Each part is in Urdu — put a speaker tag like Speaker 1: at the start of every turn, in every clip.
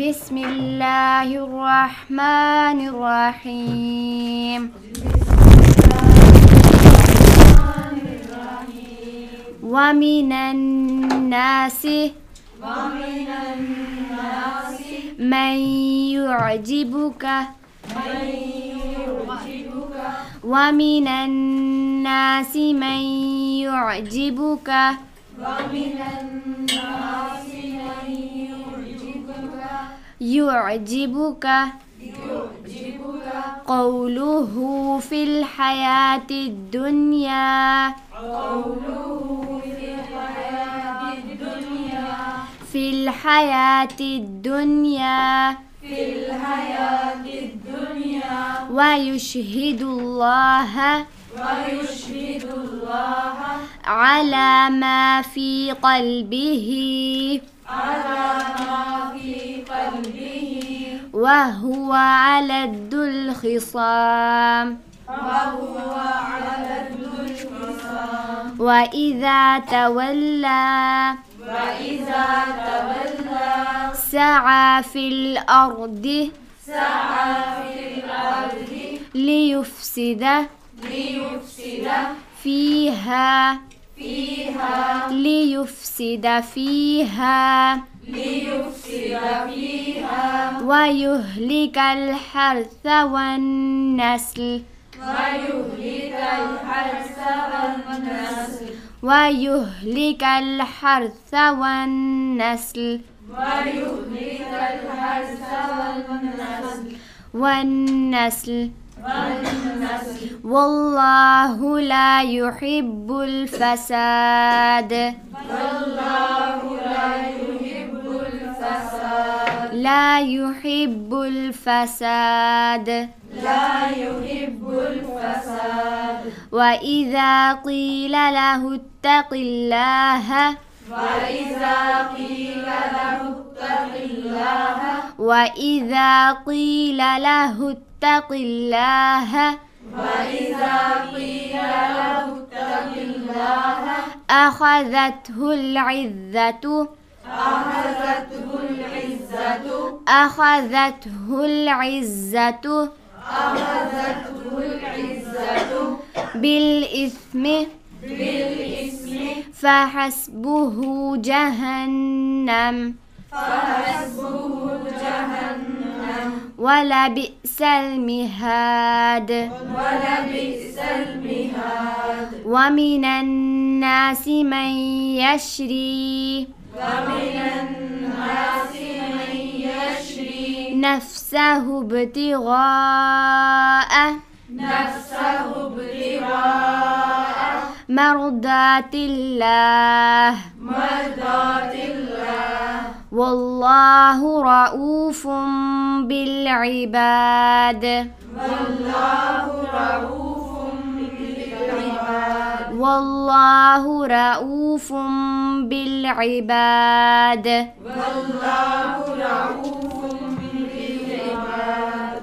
Speaker 1: بسم الله الرحمن الرحيم. ومن الناس من يعجبك. ومن الناس من يعجبك. الناس من يعجبك يعجبك قوله في الحياة الدنيا قوله في الحياة الدنيا في الحياة الدنيا. في الحياة الدنيا. ويشهد الله ويشهد الله على ما في قلبه. على ما في قلبه وهو على الخصام وهو على الخصام وإذا تولى. وإذا تولى سعى في الأرض. سعى في الأرض ليفسد ليفسد. فيها فيها. ليفسد فيها. ليفسد فيها. ويهلك الحرث والنسل. ويهلك الحرث والنسل. ويهلك الحرث والنسل. ويهلك الحرث والنسل. والنسل. والله لا يحب الفساد. لا يحب الفساد. وإذا قيل له اتق الله. وإذا قيل له اتق الله اتق الله. وإذا قيل له اتق الله أخذته العزة. أخذته العزة. أخذته العزة أخذته العزة بالإثم. بالإثم فحسبه جهنم فحسبه جهنم. ولبئس المهاد. ولبئس المهاد. ومن الناس من يشري. ومن الناس من يشري. نفسه ابتغاء نفسه ابتغاء مرضات الله. مرضات الله. Vallahu raufun bil ibad. Vallahu raufun bil ibad. Vallahu raufun bil ibad. Vallahu raufun bil ibad.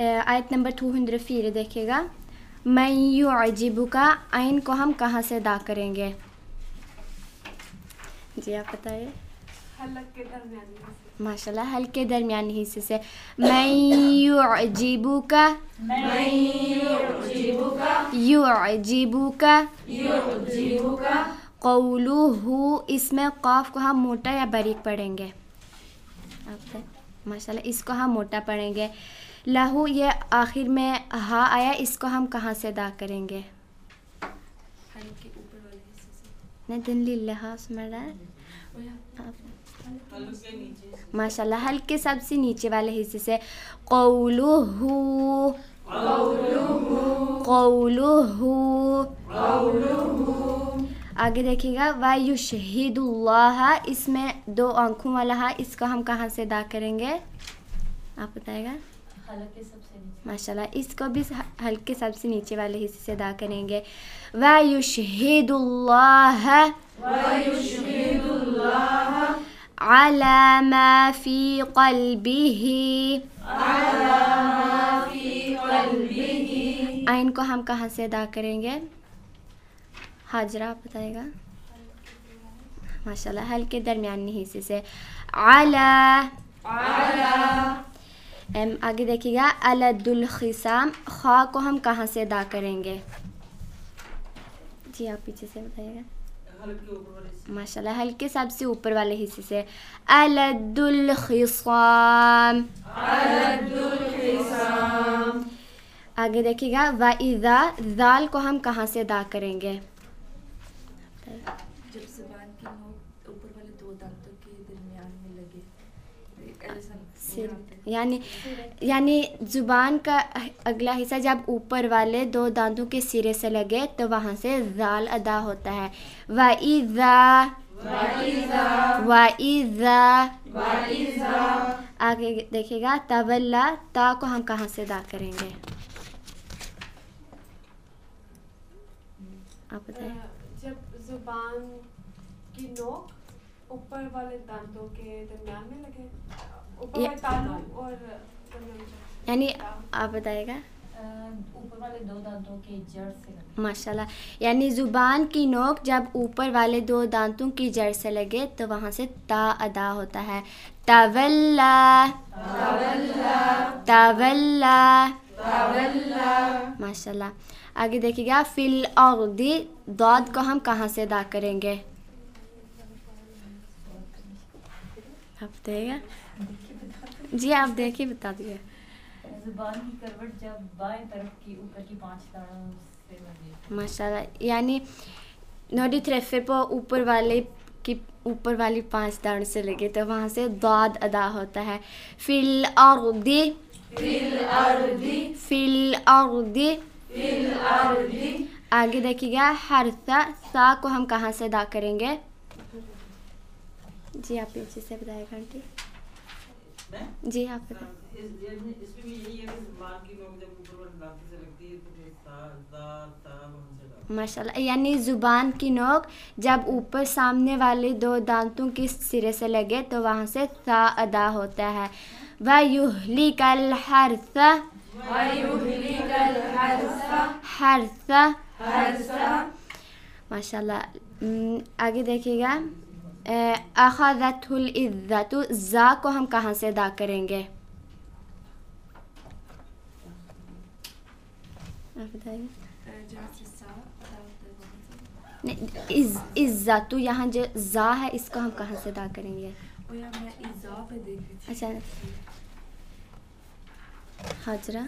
Speaker 1: آیت نمبر 204 دیکھیے گا میں یعجبو کا عین کو ہم کہاں سے ادا کریں گے جی آپ بتائیے ماشاء اللہ حل کے درمیانی حصے سے میں یعجبو کا یعجبو کا قولو اس میں قاف کو ہم موٹا یا باریک پڑھیں گے آپ ماشاء اللہ اس کو ہم موٹا پڑھیں گے لہو، یہ آخر میں ہا آیا، اس کو ہم کہاں سے ادا کریں گے؟ ماشاء اللہ ہلکے سب سے نیچے والے حصے سے۔ قولو قولو آگے دیکھیے گا۔ وایو شہید اللہ اس میں دو آنکھوں والا ہے اس کو ہم کہاں سے ادا کریں گے؟ آپ بتائے گا۔ ماشاء اللہ اس کو بھی ہلکے سب سے نیچے والے حصے سے ادا کریں گے۔ وایو شہید اللہ على ما في قلبه آئین کو ہم کہاں سے ادا کریں گے؟ حاجرہ، آپ بتائے گا۔ ماشاء اللہ درمیانی حصے سے۔ اعلیٰ آگے دیکھیے گا الد الخسام خواہ کو ہم کہاں سے ادا کریں گے؟ جی آپ پیچھے سے بتائیے گا۔ ماشاء اللہ ہلکے سب سے اوپر والے حصے سے۔ الد الخصام آگے دیکھیے گا و اذا ذال کو ہم کہاں سے ادا کریں گے؟
Speaker 2: جب زبان کی نوک اوپر والے دو دانتوں کے درمیان میں لگے۔
Speaker 1: یعنی یعنی زبان کا اگلا حصہ جب اوپر والے دو دانتوں کے سرے سے لگے تو وہاں سے ذال ادا ہوتا ہے۔ و آگے دیکھیے گا، تولا، تا کو ہم کہاں سے ادا کریں گے؟ آپ بتائیں۔
Speaker 3: جب زبان کی نوک اوپر والے دانتوں کے درمیان میں لگے۔ اور۔
Speaker 1: یعنی آپ بتائے گا؟ ماشاء اللہ یعنی زبان کی نوک جب اوپر والے دو دانتوں کی جڑ سے لگے تو وہاں سے تا ادا ہوتا ہے۔ ماشاء اللہ آگے دیکھیے گا فل اردی دود کو ہم کہاں سے ادا کریں گے؟ آپ بتائیے گا۔ جی آپ دیکھیے بتا دیجیے
Speaker 2: زبان کی کروٹ جب بائیں طرف کی اوپر کی پانچ سے
Speaker 1: ماشاء اللہ یعنی نوڈی تھریفر پہ اوپر والے کی اوپر والی پانچ دان سے لگے تو وہاں سے داد ادا ہوتا ہے۔ فل اردی فل اردی آگے دیکھیے گا ہرسا سا کو ہم کہاں سے ادا کریں گے؟ جی آپ پیچھے سے بتائے گا آنٹی جی آپ
Speaker 4: تا تا
Speaker 1: ماشاء اللہ یعنی زبان کی نوک جب اوپر سامنے والے دو دانتوں کے سرے سے لگے تو وہاں سے سا ادا ہوتا ہے۔ وَيُهْلِكَ الْحَرْثَ۔ حرث۔ ماشاء اللہ آگے دیکھیے گا۔ اخذت العزت زا کو ہم کہاں سے ادا کریں گے؟ عزت یہاں جو زا ہے، اس کو ہم کہاں سے ادا کریں گے؟ اچھا۔ حاجرہ۔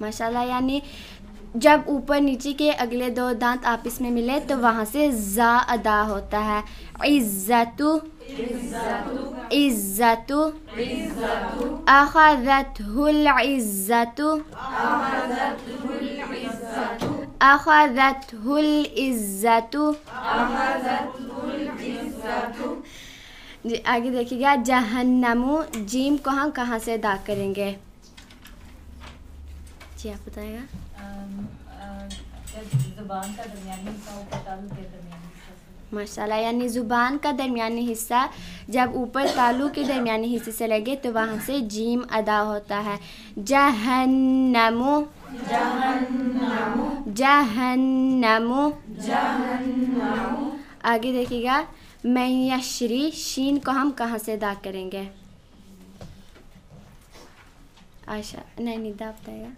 Speaker 1: ماشاء اللہ یعنی جب اوپر نیچے کے اگلے دو دانت آپس میں ملے تو وہاں سے زا ادا ہوتا ہے۔ عزت عزت اخذت العزت اخذت العزت جی آگے دیکھیے گا، جہنمو جیم کو ہم کہاں سے ادا کریں گے؟ جی آپ بتائے گا۔
Speaker 2: زبان کا درمیانی حصہ
Speaker 1: ماشاء اللہ یعنی زبان کا درمیانی حصہ جب اوپر تالو کے درمیانی حصے سے لگے تو وہاں سے جیم ادا ہوتا ہے۔ جہنمو جہنمو آگے دیکھیے گا میشری شین کو ہم کہاں سے ادا کریں گے؟ عائشہ نہیں ندا بتائے گا۔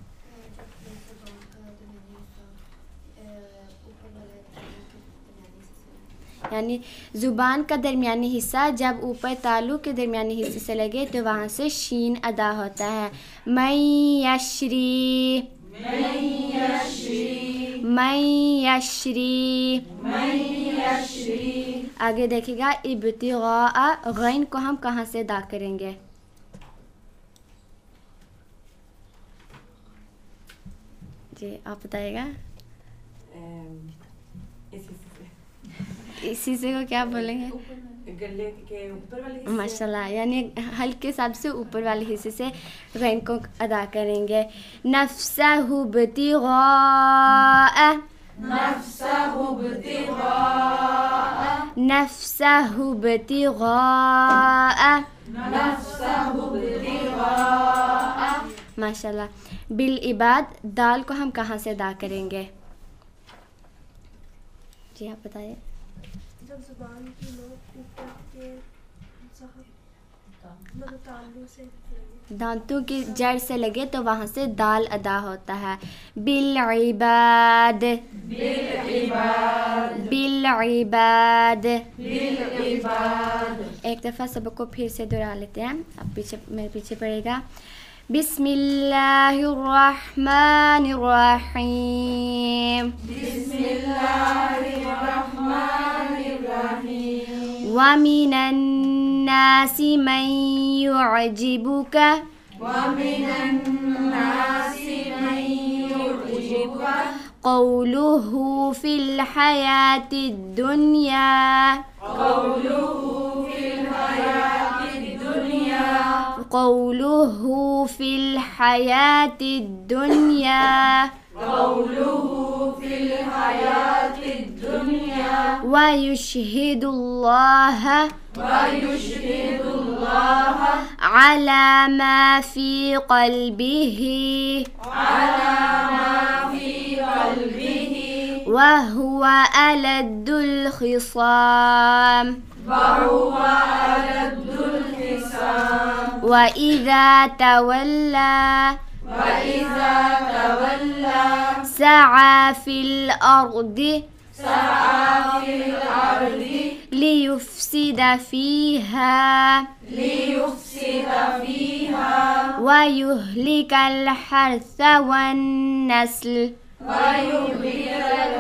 Speaker 1: یعنی زبان کا درمیانی حصہ جب اوپر تالو کے درمیانی حصے سے لگے تو وہاں سے شین ادا ہوتا ہے۔ میں یشری۔ میں یشری۔ آگے دیکھے گا، ابتغاء غین کو ہم کہاں سے ادا کریں گے؟ جی آپ بتائیے گا۔ اسی سے کو کیا بولیں گے؟
Speaker 5: حصے۔
Speaker 1: ماشاء اللہ یعنی ہلکے سب سے اوپر والے حصے سے غین کو ادا کریں گے۔ نفسہ ابتغاء نفسه ابتغاء ماشاء اللہ بالعباد دال کو ہم کہاں سے ادا کریں گے؟ جی آپ بتائیے۔
Speaker 3: زبان کی نوک اوپر کے مطلب
Speaker 1: دانتوں کی جڑ سے لگے تو وہاں سے دال ادا ہوتا ہے۔ بالعباد بالعباد ایک دفعہ سبق کو پھر سے دہرا لیتے ہیں۔ اب پیچھے میرے پیچھے پڑے گا۔ بسم الله الرحمن الرحيم. بسم الله الرحمن الرحيم ومن الناس من يعجبك. ومن الناس قوله في الحياة الدنيا. قوله قوله في الحياة الدنيا. قوله في الحياة الدنيا ويشهد الله ويشهد الله على ما في قلبه على ما في قلبه. وهو ألد الخصام. وهو ألد الخصام. وإذا تولى وإذا تولى سعى في الأرض سعى في الأرض ليفسد فيها ليفسد فيها ويهلك الحرث والنسل ويهلك الحرث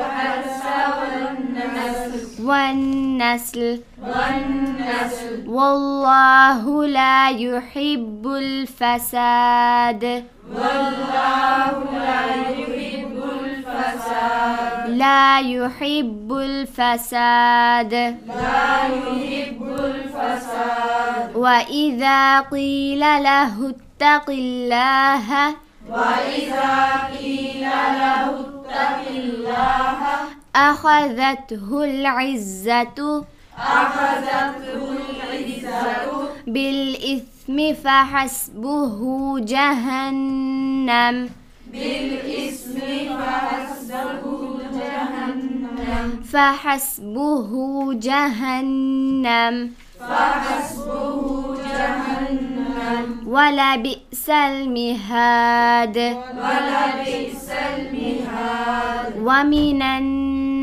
Speaker 1: والنسل. والنسل. والله لا يحب الفساد. والله لا يحب الفساد. لا يحب الفساد. لا يحب الفساد. وإذا قيل له اتق الله. وإذا قيل له اتق الله. أخذته العزة. أخذته العزة بالإثم فحسبه جهنم. بالإثم فحسبه جهنم. فحسبه جهنم فحسبه جهنم ولا بئس المهاد. ولا بئس المهاد ومن الناس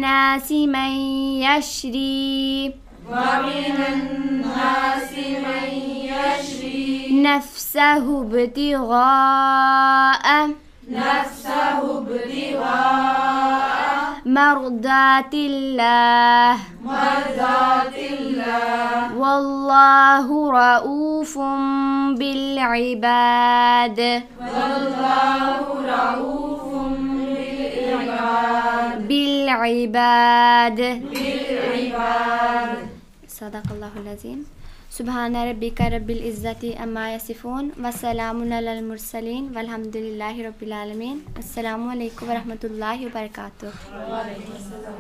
Speaker 1: الناس من يشري. ومن الناس من يشري نفسه ابتغاء. نفسه ابتغاء مرضات الله مرضات الله. والله رؤوف بالعباد. للعباد. للعباد. صدق الله العظيم. سبحان ربك رب العزة أما يصفون وسلام على المرسلين والحمد لله رب العالمين. السلام عليكم ورحمة الله وبركاته. وعليكم السلام